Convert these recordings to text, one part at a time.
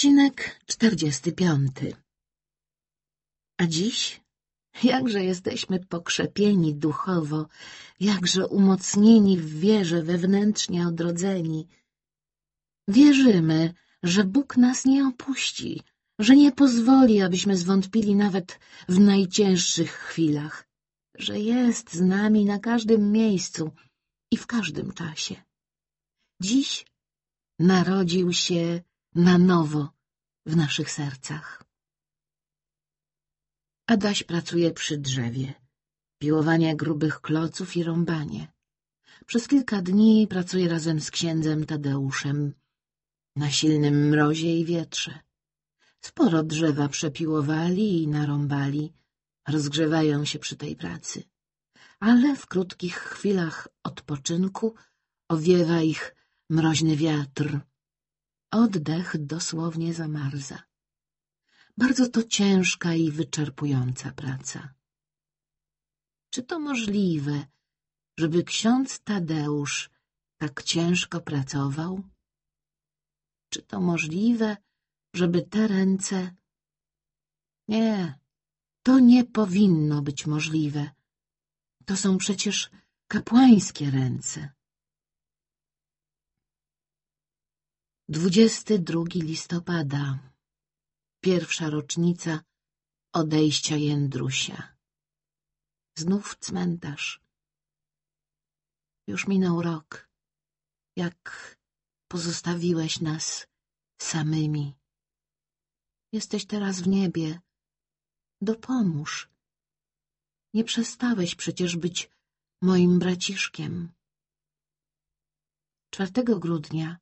Odcinek czterdziesty piąty A dziś? Jakże jesteśmy pokrzepieni duchowo, jakże umocnieni w wierze, wewnętrznie odrodzeni. Wierzymy, że Bóg nas nie opuści, że nie pozwoli, abyśmy zwątpili nawet w najcięższych chwilach, że jest z nami na każdym miejscu i w każdym czasie. Dziś narodził się na nowo w naszych sercach. Adaś pracuje przy drzewie, piłowanie grubych kloców i rąbanie. Przez kilka dni pracuje razem z księdzem Tadeuszem na silnym mrozie i wietrze. Sporo drzewa przepiłowali i narąbali, rozgrzewają się przy tej pracy. Ale w krótkich chwilach odpoczynku owiewa ich mroźny wiatr. Oddech dosłownie zamarza. Bardzo to ciężka i wyczerpująca praca. Czy to możliwe, żeby ksiądz Tadeusz tak ciężko pracował? Czy to możliwe, żeby te ręce... Nie, to nie powinno być możliwe. To są przecież kapłańskie ręce. 22 listopada Pierwsza rocznica odejścia Jędrusia. Znów cmentarz. Już minął rok, jak pozostawiłeś nas samymi. Jesteś teraz w niebie. Dopomóż. Nie przestałeś przecież być moim braciszkiem. 4 grudnia,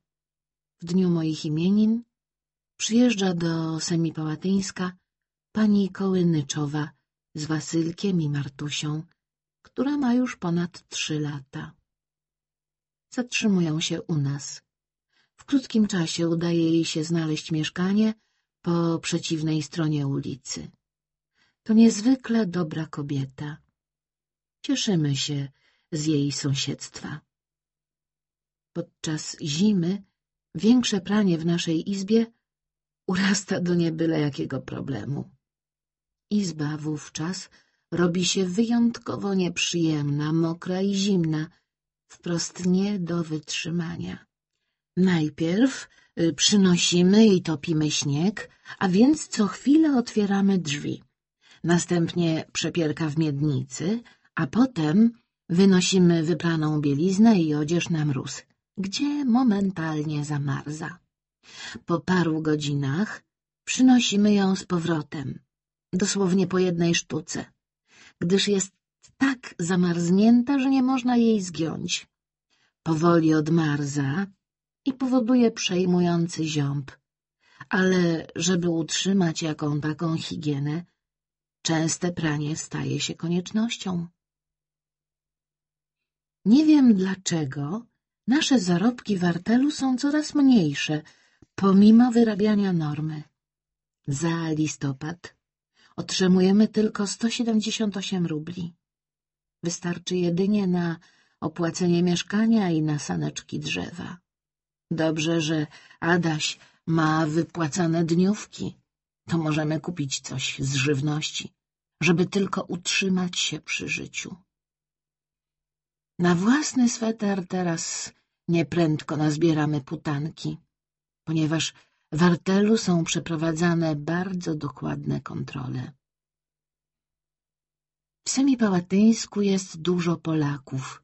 w dniu moich imienin, przyjeżdża do Semipałatyńska pani Kołynyczowa z Wasylkiem i Martusią, która ma już ponad trzy lata. Zatrzymują się u nas. W krótkim czasie udaje jej się znaleźć mieszkanie po przeciwnej stronie ulicy. To niezwykle dobra kobieta. Cieszymy się z jej sąsiedztwa. Podczas zimy większe pranie w naszej izbie urasta do niebyle jakiego problemu. Izba wówczas robi się wyjątkowo nieprzyjemna, mokra i zimna, wprost nie do wytrzymania. Najpierw y, przynosimy i topimy śnieg, a więc co chwilę otwieramy drzwi. Następnie przepierka w miednicy, a potem wynosimy wypraną bieliznę i odzież na mróz, gdzie momentalnie zamarza. Po paru godzinach przynosimy ją z powrotem, dosłownie po jednej sztuce, gdyż jest tak zamarznięta, że nie można jej zgiąć. Powoli odmarza i powoduje przejmujący ziąb, ale żeby utrzymać jaką taką higienę, częste pranie staje się koniecznością. Nie wiem dlaczego nasze zarobki w artelu są coraz mniejsze, pomimo wyrabiania normy. Za listopad otrzymujemy tylko 178 rubli. Wystarczy jedynie na opłacenie mieszkania i na saneczki drzewa. Dobrze, że Adaś ma wypłacane dniówki. To możemy kupić coś z żywności, żeby tylko utrzymać się przy życiu. Na własny sweter teraz nieprędko nazbieramy putanki, ponieważ w artelu są przeprowadzane bardzo dokładne kontrole. W Semipałatyńsku jest dużo Polaków.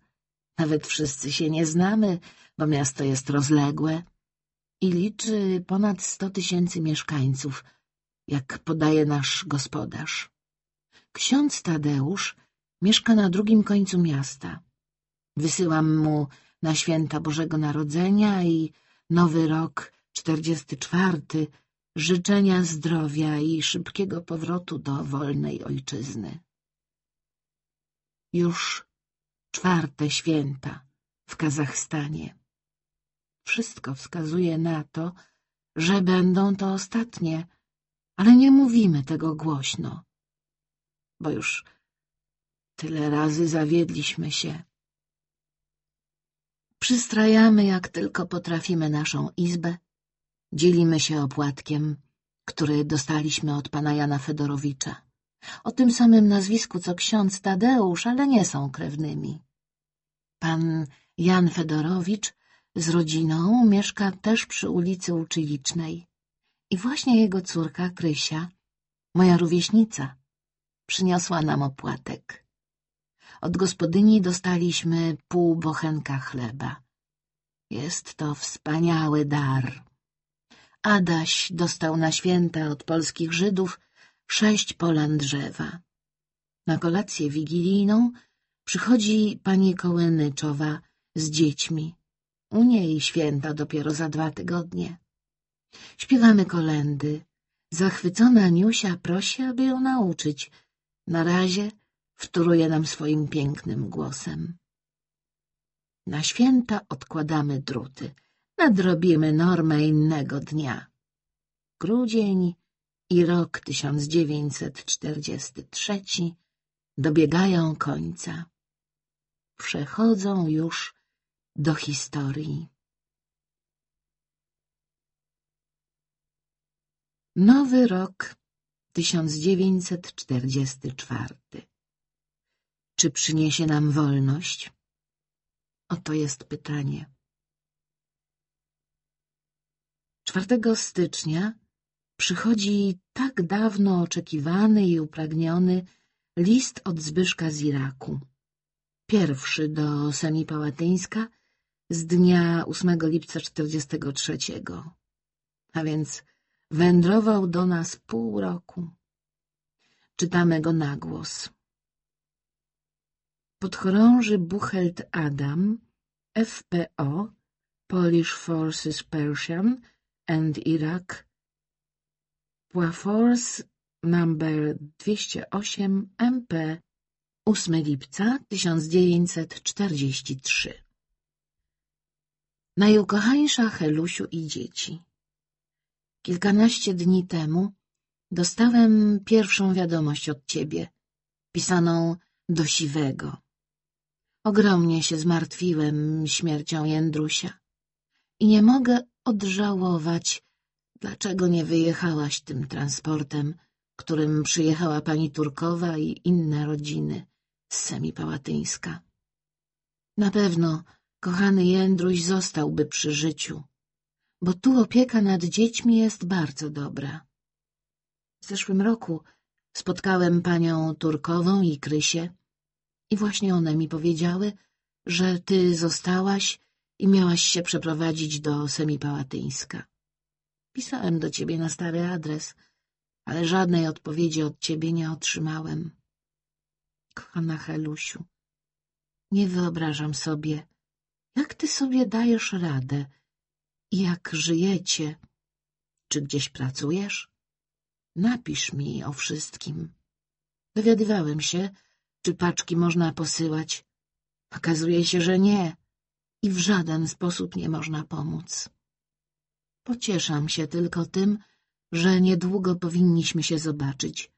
Nawet wszyscy się nie znamy, bo miasto jest rozległe i liczy ponad sto tysięcy mieszkańców, jak podaje nasz gospodarz. Ksiądz Tadeusz mieszka na drugim końcu miasta. Wysyłam mu na święta Bożego Narodzenia i Nowy Rok czterdziesty czwarty życzenia zdrowia i szybkiego powrotu do wolnej ojczyzny. Już czwarte święta w Kazachstanie. Wszystko wskazuje na to, że będą to ostatnie, ale nie mówimy tego głośno, bo już tyle razy zawiedliśmy się. Przystrajamy jak tylko potrafimy naszą izbę, Dzielimy się opłatkiem, który dostaliśmy od pana Jana Fedorowicza. O tym samym nazwisku co ksiądz Tadeusz, ale nie są krewnymi. Pan Jan Fedorowicz z rodziną mieszka też przy ulicy Uczylicznej. I właśnie jego córka Krysia, moja rówieśnica, przyniosła nam opłatek. Od gospodyni dostaliśmy pół bochenka chleba. Jest to wspaniały dar. Adaś dostał na święta od polskich Żydów sześć polan drzewa. Na kolację wigilijną przychodzi pani Kołenyczowa z dziećmi. U niej święta dopiero za dwa tygodnie. Śpiewamy kolendy. Zachwycona Niusia prosi, aby ją nauczyć. Na razie wtóruje nam swoim pięknym głosem. Na święta odkładamy druty. Nadrobimy normę innego dnia. Grudzień i rok 1943 dobiegają końca. Przechodzą już do historii. Nowy rok 1944 Czy przyniesie nam wolność? Oto jest pytanie. 4 stycznia przychodzi tak dawno oczekiwany i upragniony list od Zbyszka z Iraku. Pierwszy do Semipałatyńska z dnia 8 lipca 43. A więc wędrował do nas pół roku. Czytamy go na głos. Podchorąży Buchelt Adam, FPO, Polish Forces Persian and Iraq, Force number 208 MP 8 lipca 1943 Najukochańsza Helusiu i dzieci Kilkanaście dni temu dostałem pierwszą wiadomość od ciebie, pisaną do Siwego. Ogromnie się zmartwiłem śmiercią Jędrusia i nie mogę odżałować, dlaczego nie wyjechałaś tym transportem, którym przyjechała pani Turkowa i inne rodziny z Semipałatyńska. Na pewno kochany Jędruś zostałby przy życiu, bo tu opieka nad dziećmi jest bardzo dobra. W zeszłym roku spotkałem panią Turkową i Krysię i właśnie one mi powiedziały, że ty zostałaś i miałaś się przeprowadzić do Semipałatyńska. Pisałem do ciebie na stary adres, ale żadnej odpowiedzi od ciebie nie otrzymałem. Kochana Helusiu, nie wyobrażam sobie, jak ty sobie dajesz radę i jak żyjecie. Czy gdzieś pracujesz? Napisz mi o wszystkim. Dowiadywałem się, czy paczki można posyłać. Okazuje się, że nie i w żaden sposób nie można pomóc. Pocieszam się tylko tym, że niedługo powinniśmy się zobaczyć,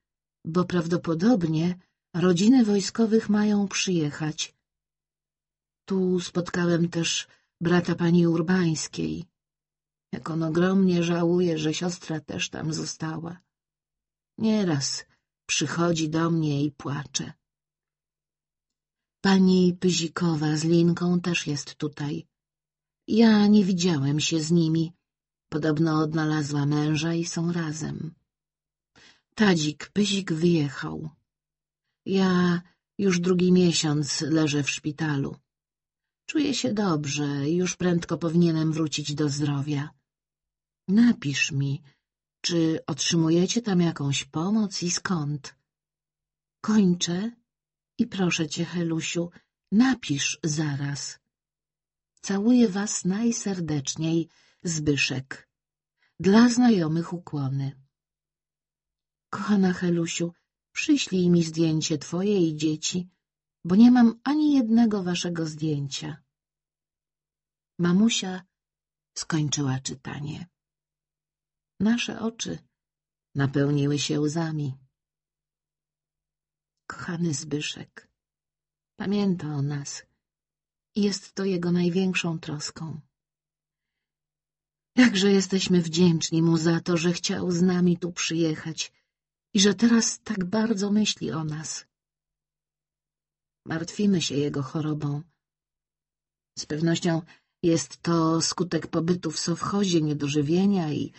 bo prawdopodobnie rodziny wojskowych mają przyjechać. Tu spotkałem też brata pani Urbańskiej. Jak on ogromnie żałuje, że siostra też tam została. Nieraz przychodzi do mnie i płacze. Pani Pyzikowa z Linką też jest tutaj. Ja nie widziałem się z nimi. Podobno odnalazła męża i są razem. Tadzik Pyzik wyjechał. Ja już drugi miesiąc leżę w szpitalu. Czuję się dobrze już prędko powinienem wrócić do zdrowia. Napisz mi, czy otrzymujecie tam jakąś pomoc i skąd? Kończę i proszę cię, Helusiu, napisz zaraz. Całuję was najserdeczniej, Zbyszek. Dla znajomych ukłony. Kochana Helusiu, przyślij mi zdjęcie twoje i dzieci, bo nie mam ani jednego waszego zdjęcia. Mamusia skończyła czytanie. Nasze oczy napełniły się łzami. Kochany Zbyszek, pamięta o nas jest to jego największą troską. Jakże jesteśmy wdzięczni mu za to, że chciał z nami tu przyjechać i że teraz tak bardzo myśli o nas. Martwimy się jego chorobą. Z pewnością jest to skutek pobytu w sowchozie, niedożywienia i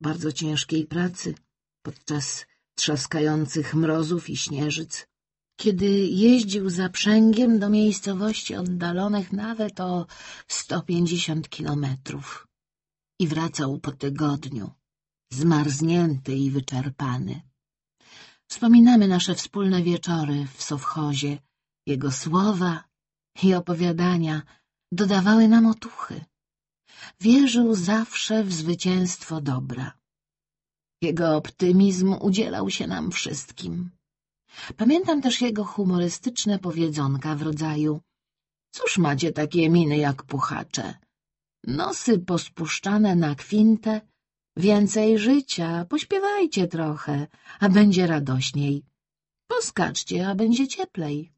bardzo ciężkiej pracy podczas trzaskających mrozów i śnieżyc. Kiedy jeździł zaprzęgiem do miejscowości oddalonych nawet o 150 kilometrów i wracał po tygodniu, zmarznięty i wyczerpany. Wspominamy nasze wspólne wieczory w sowchozie, jego słowa i opowiadania dodawały nam otuchy. Wierzył zawsze w zwycięstwo dobra. Jego optymizm udzielał się nam wszystkim. Pamiętam też jego humorystyczne powiedzonka w rodzaju Cóż macie takie miny jak puchacze? Nosy pospuszczane na kwintę, więcej życia, pośpiewajcie trochę, a będzie radośniej. Poskaczcie, a będzie cieplej.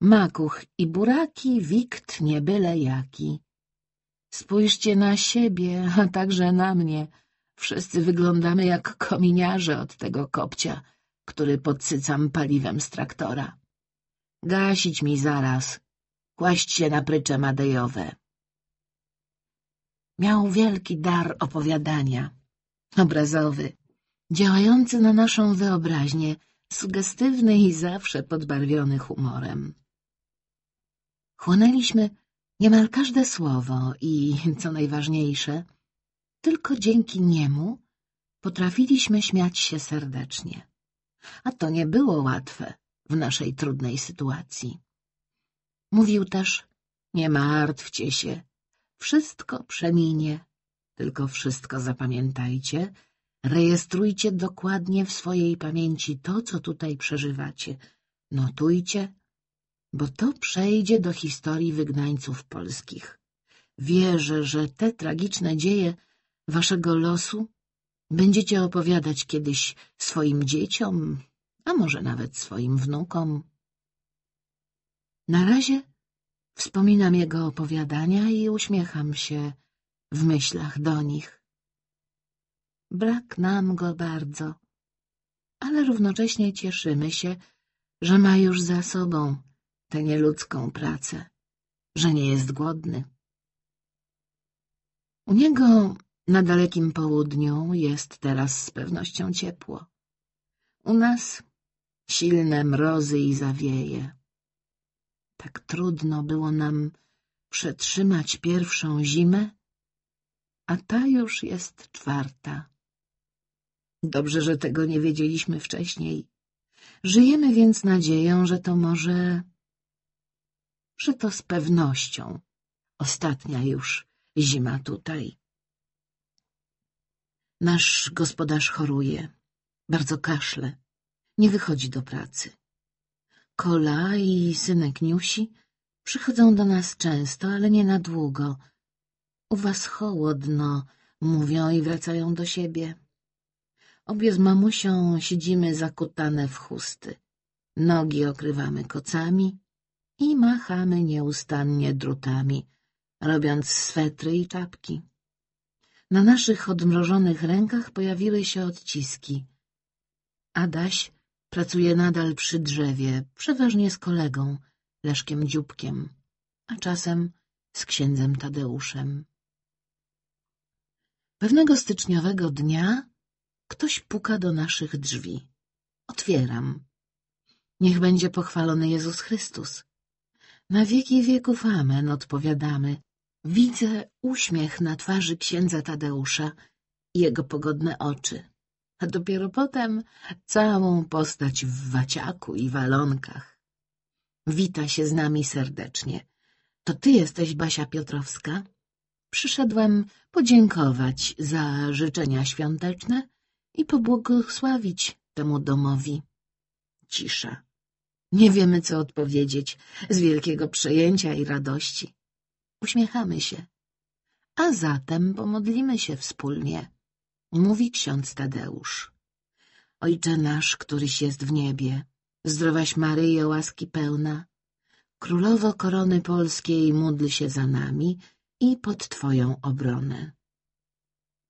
Makuch i buraki, wikt nie byle jaki. Spójrzcie na siebie, a także na mnie. Wszyscy wyglądamy jak kominiarze od tego kopcia, który podsycam paliwem z traktora. Gasić mi zaraz, kłaść się na prycze madejowe. Miał wielki dar opowiadania, obrazowy, działający na naszą wyobraźnię, sugestywny i zawsze podbarwiony humorem. Chłonęliśmy niemal każde słowo i, co najważniejsze, tylko dzięki niemu potrafiliśmy śmiać się serdecznie. A to nie było łatwe w naszej trudnej sytuacji. Mówił też, nie martwcie się, wszystko przeminie, tylko wszystko zapamiętajcie, rejestrujcie dokładnie w swojej pamięci to, co tutaj przeżywacie, notujcie, bo to przejdzie do historii wygnańców polskich. Wierzę, że te tragiczne dzieje waszego losu będziecie opowiadać kiedyś swoim dzieciom, a może nawet swoim wnukom. Na razie wspominam jego opowiadania i uśmiecham się w myślach do nich. Brak nam go bardzo, ale równocześnie cieszymy się, że ma już za sobą tę nieludzką pracę, że nie jest głodny. U niego na dalekim południu jest teraz z pewnością ciepło. U nas silne mrozy i zawieje. Tak trudno było nam przetrzymać pierwszą zimę, a ta już jest czwarta. Dobrze, że tego nie wiedzieliśmy wcześniej. Żyjemy więc nadzieją, że to może... że to z pewnością ostatnia już zima tutaj. Nasz gospodarz choruje, bardzo kaszle, nie wychodzi do pracy. Kola i synek Niusi przychodzą do nas często, ale nie na długo. U was chłodno, mówią i wracają do siebie. Obie z mamusią siedzimy zakutane w chusty. Nogi okrywamy kocami i machamy nieustannie drutami, robiąc swetry i czapki. Na naszych odmrożonych rękach pojawiły się odciski. Adaś pracuje nadal przy drzewie, przeważnie z kolegą, Leszkiem Dzióbkiem, a czasem z księdzem Tadeuszem. Pewnego styczniowego dnia ktoś puka do naszych drzwi. Otwieram. Niech będzie pochwalony Jezus Chrystus. Na wieki wieków amen, odpowiadamy, Widzę uśmiech na twarzy księdza Tadeusza i jego pogodne oczy, a dopiero potem całą postać w waciaku i walonkach. Wita się z nami serdecznie. To ty jesteś Basia Piotrowska? Przyszedłem podziękować za życzenia świąteczne i pobłogosławić temu domowi. Cisza. Nie wiemy, co odpowiedzieć z wielkiego przejęcia i radości. Uśmiechamy się. A zatem pomodlimy się wspólnie, mówi ksiądz Tadeusz. Ojcze nasz, któryś jest w niebie, zdrowaś Maryjo, łaski pełna, Królowo korony polskiej, módl się za nami i pod Twoją obronę.